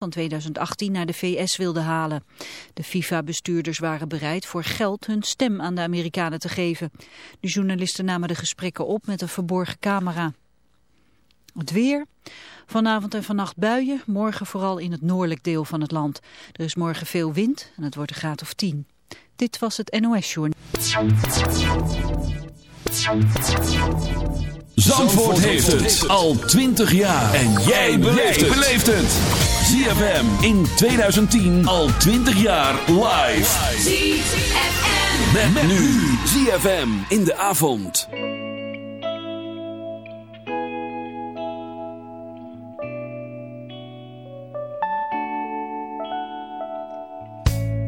van 2018 naar de VS wilde halen. De FIFA-bestuurders waren bereid voor geld hun stem aan de Amerikanen te geven. De journalisten namen de gesprekken op met een verborgen camera. Het weer. Vanavond en vannacht buien, morgen vooral in het noordelijk deel van het land. Er is morgen veel wind en het wordt een graad of 10. Dit was het NOS Journal. Zandvoort heeft het al 20 jaar. En jij beleeft het. ZFM in 2010 al 20 jaar live. ZFM. Met, met nu. ZFM in de avond.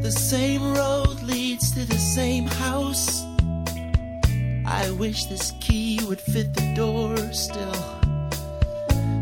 The same road leads to the same house. I wish this key would fit the door still.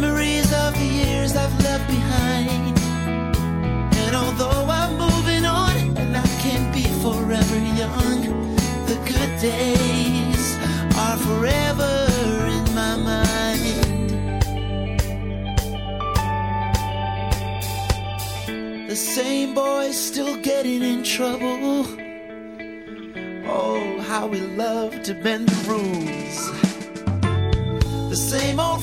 Memories of the years I've left behind. And although I'm moving on and I can't be forever young, the good days are forever in my mind. The same boys still getting in trouble. Oh, how we love to bend the rules. The same old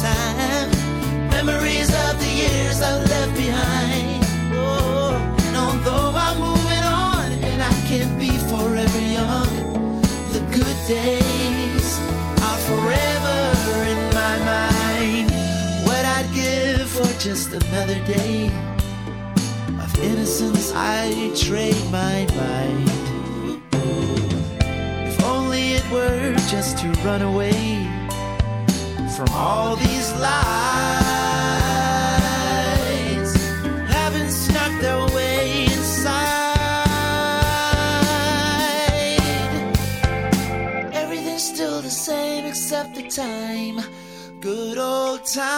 time. Memories of the years I left behind. Oh, and although I'm moving on and I can't be forever young, the good days are forever in my mind. What I'd give for just another day of innocence, I trade my mind. If only it were just to run away from all these lies, having snuck their way inside. Everything's still the same except the time, good old time.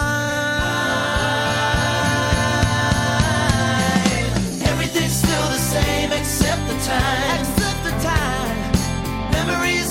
Everything's still the same except the time. Except the time. Memories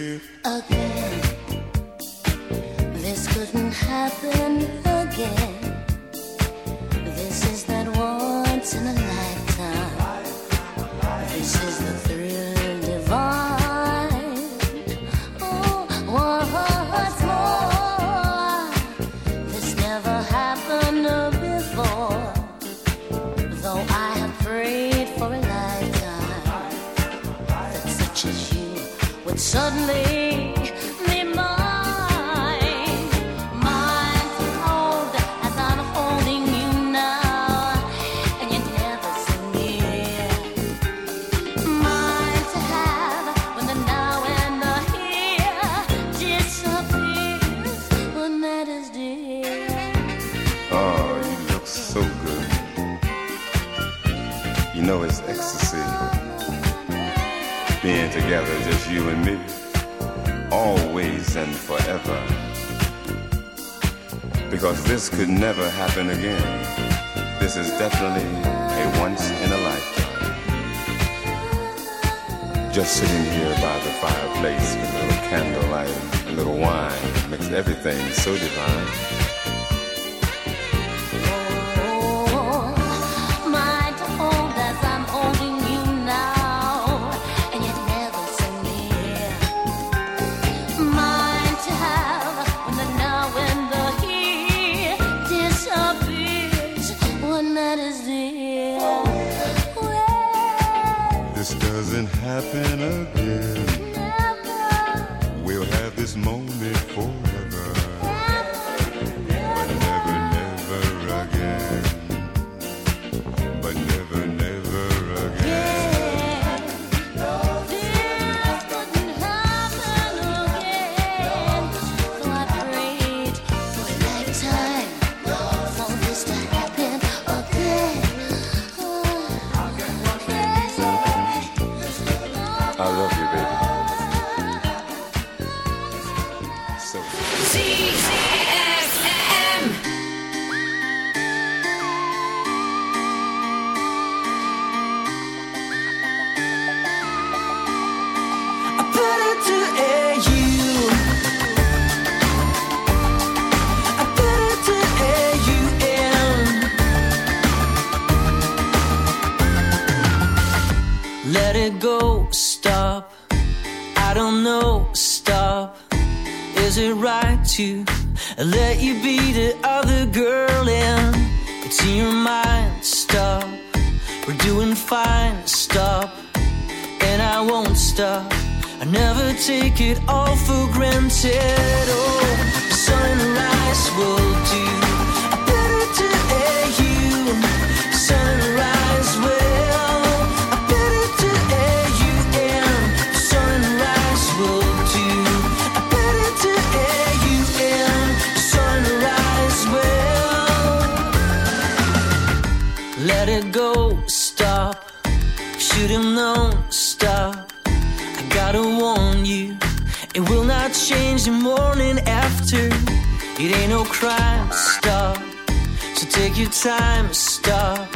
time stop.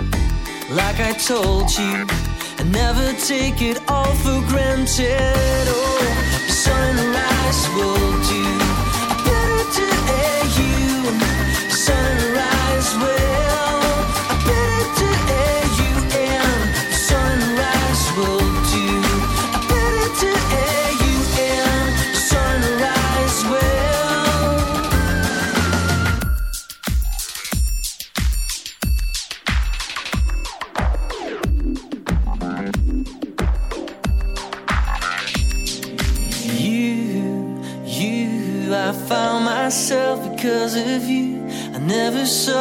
Like I told you, and never take it all for granted. Oh, sunrise will do better to air you. Sunrise will better to.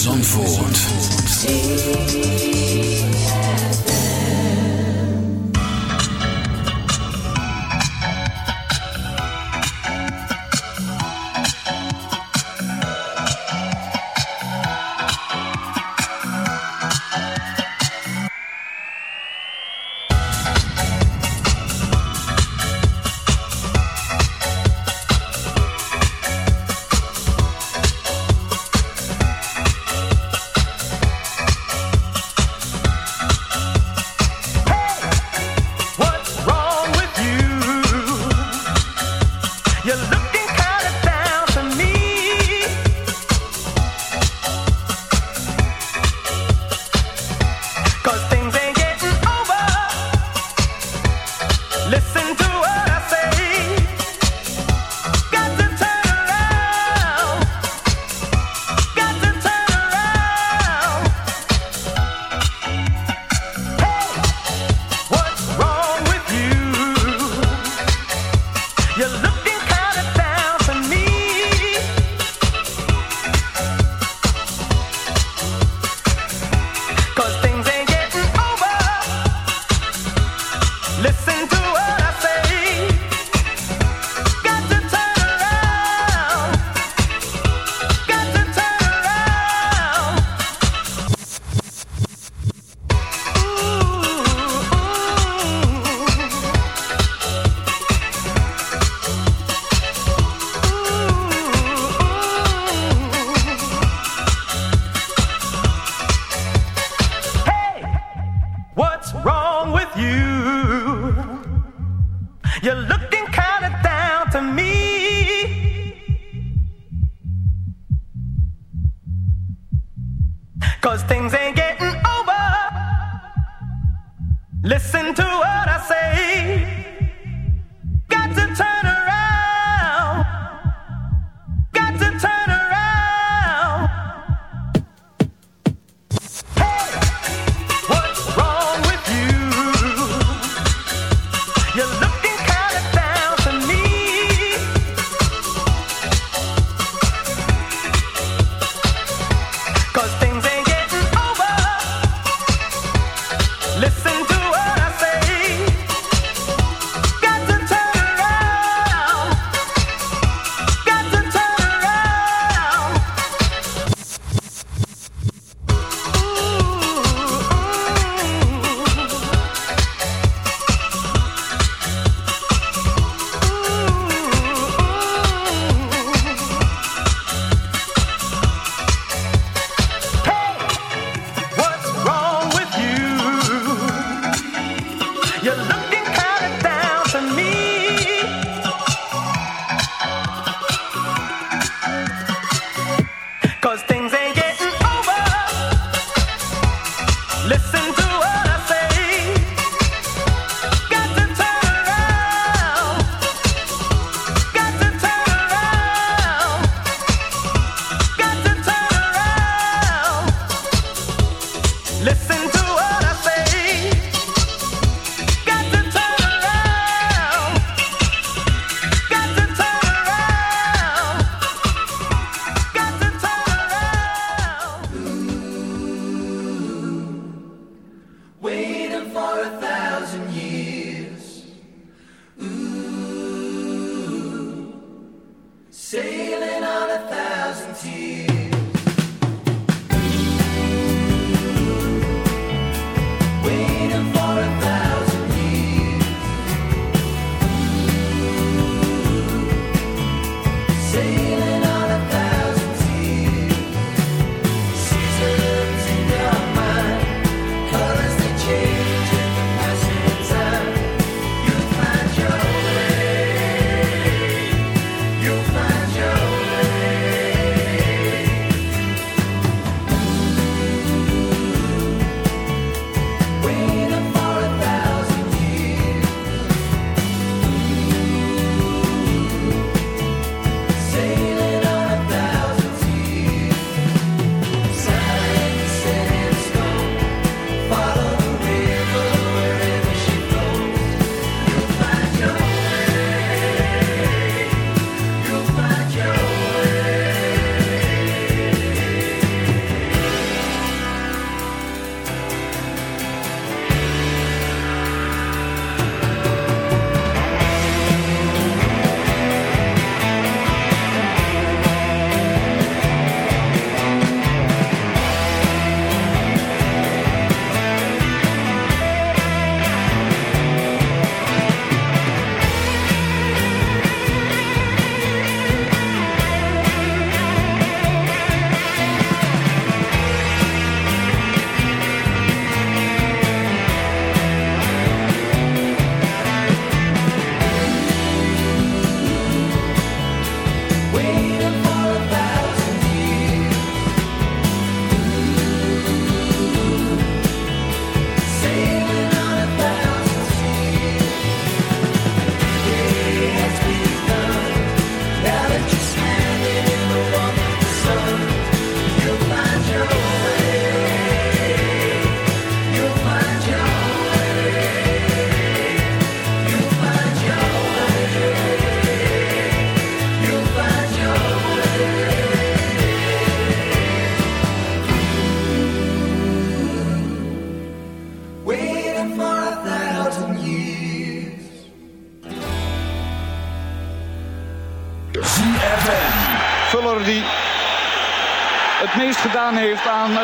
Zandvoort.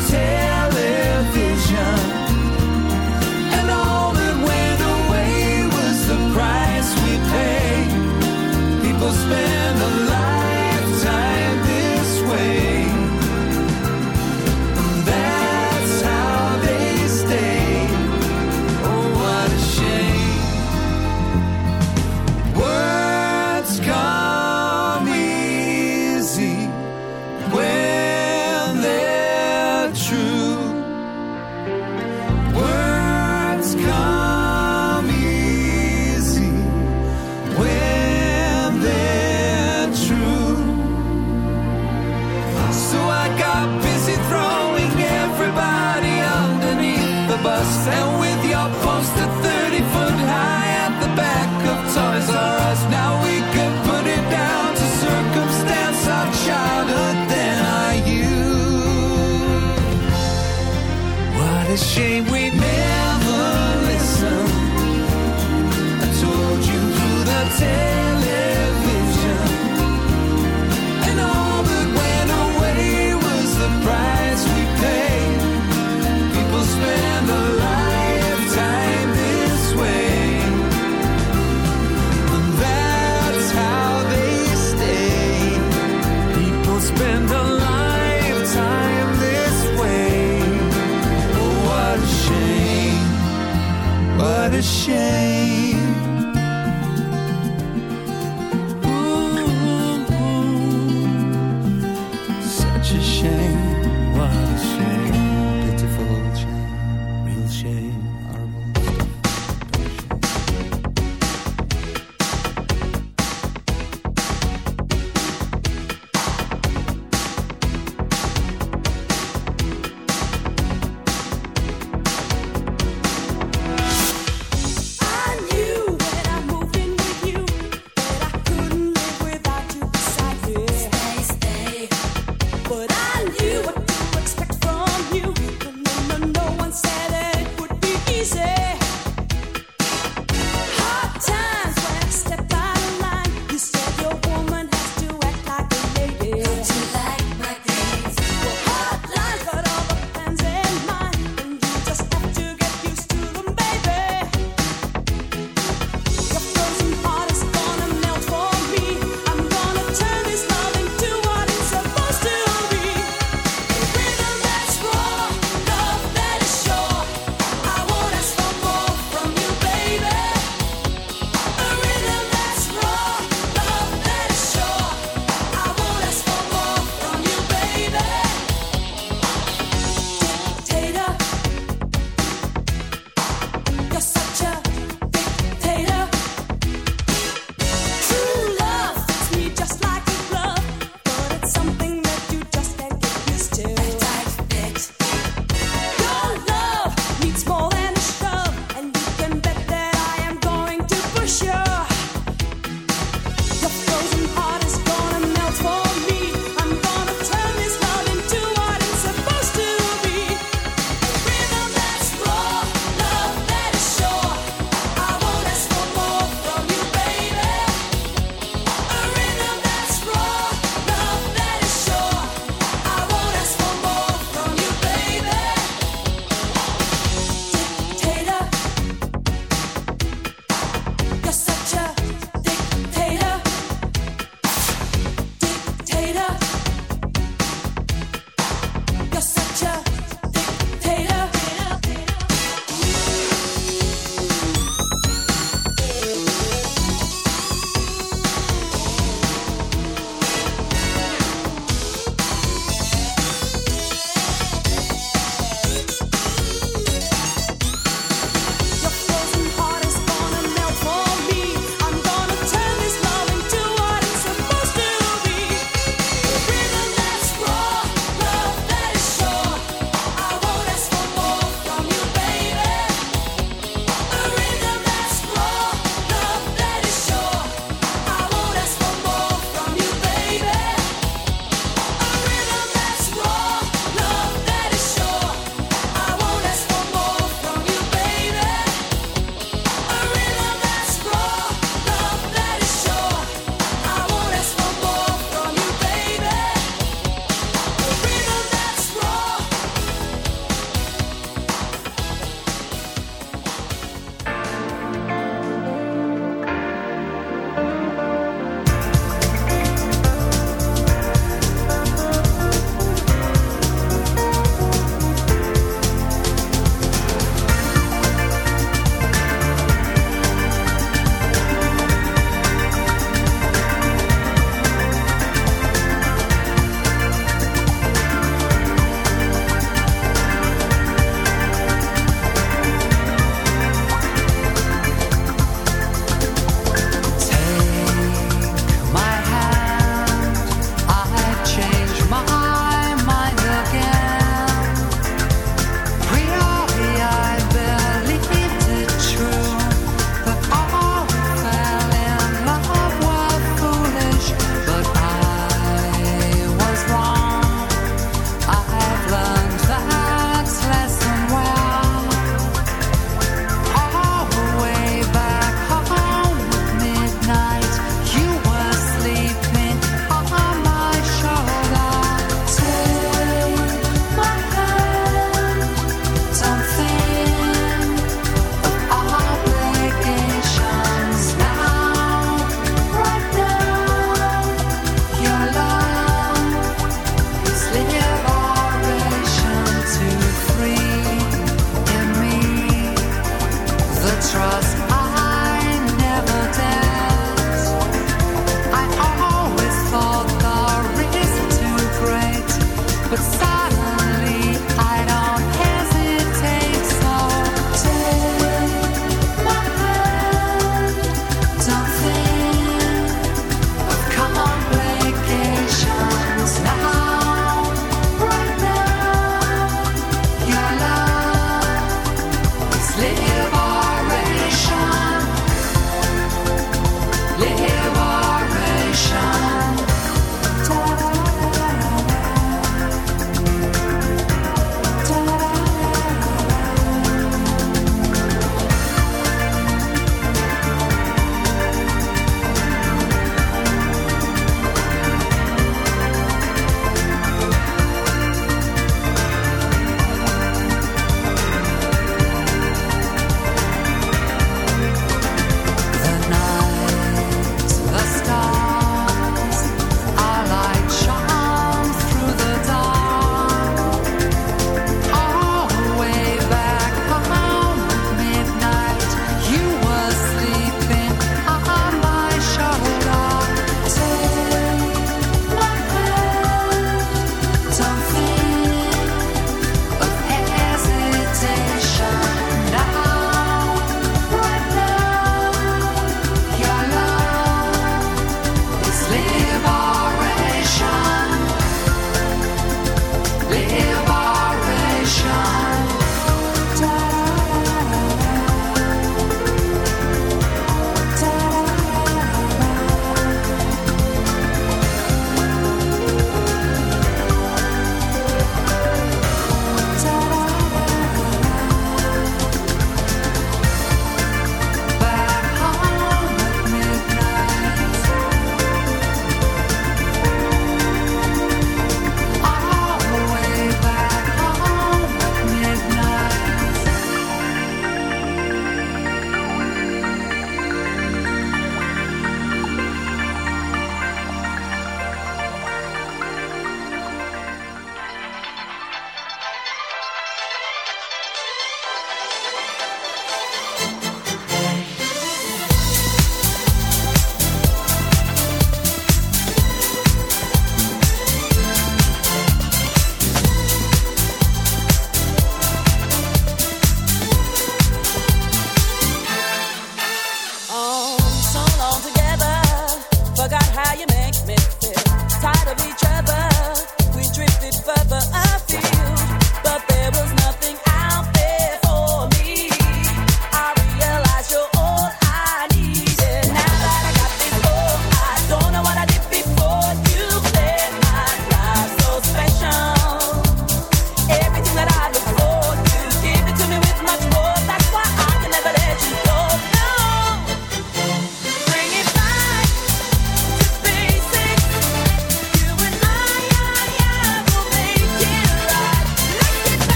Through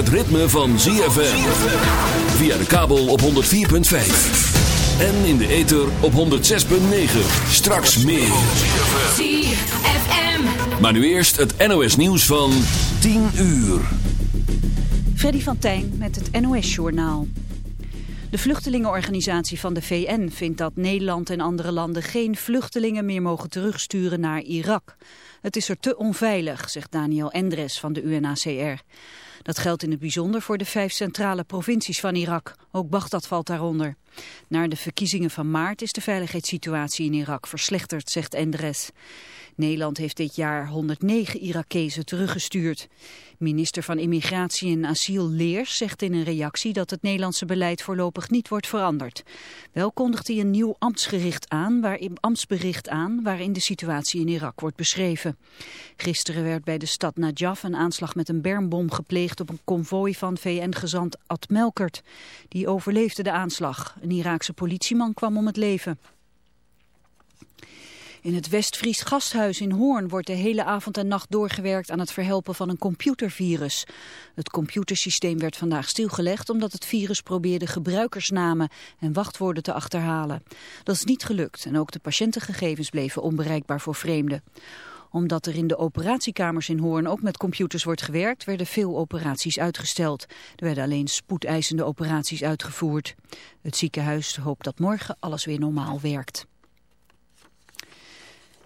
Het ritme van ZFM. Via de kabel op 104.5. En in de ether op 106.9. Straks meer. ZFM. Maar nu eerst het NOS nieuws van 10 uur. Freddy van Tijn met het NOS-journaal. De vluchtelingenorganisatie van de VN vindt dat Nederland en andere landen geen vluchtelingen meer mogen terugsturen naar Irak. Het is er te onveilig, zegt Daniel Endres van de UNHCR. Dat geldt in het bijzonder voor de vijf centrale provincies van Irak. Ook Bagdad valt daaronder. Na de verkiezingen van maart is de veiligheidssituatie in Irak verslechterd, zegt Endres. Nederland heeft dit jaar 109 Irakezen teruggestuurd. Minister van Immigratie en Asiel Leers zegt in een reactie dat het Nederlandse beleid voorlopig niet wordt veranderd. Wel kondigt hij een nieuw ambtsgericht aan, waarin, ambtsbericht aan waarin de situatie in Irak wordt beschreven. Gisteren werd bij de stad Najaf een aanslag met een bermbom gepleegd op een konvooi van VN-gezant Ad Melkert. Die overleefde de aanslag. Een Iraakse politieman kwam om het leven. In het Westfries gasthuis in Hoorn wordt de hele avond en nacht doorgewerkt aan het verhelpen van een computervirus. Het computersysteem werd vandaag stilgelegd omdat het virus probeerde gebruikersnamen en wachtwoorden te achterhalen. Dat is niet gelukt en ook de patiëntengegevens bleven onbereikbaar voor vreemden omdat er in de operatiekamers in Hoorn ook met computers wordt gewerkt, werden veel operaties uitgesteld. Er werden alleen spoedeisende operaties uitgevoerd. Het ziekenhuis hoopt dat morgen alles weer normaal werkt.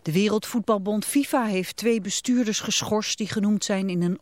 De Wereldvoetbalbond FIFA heeft twee bestuurders geschorst die genoemd zijn in een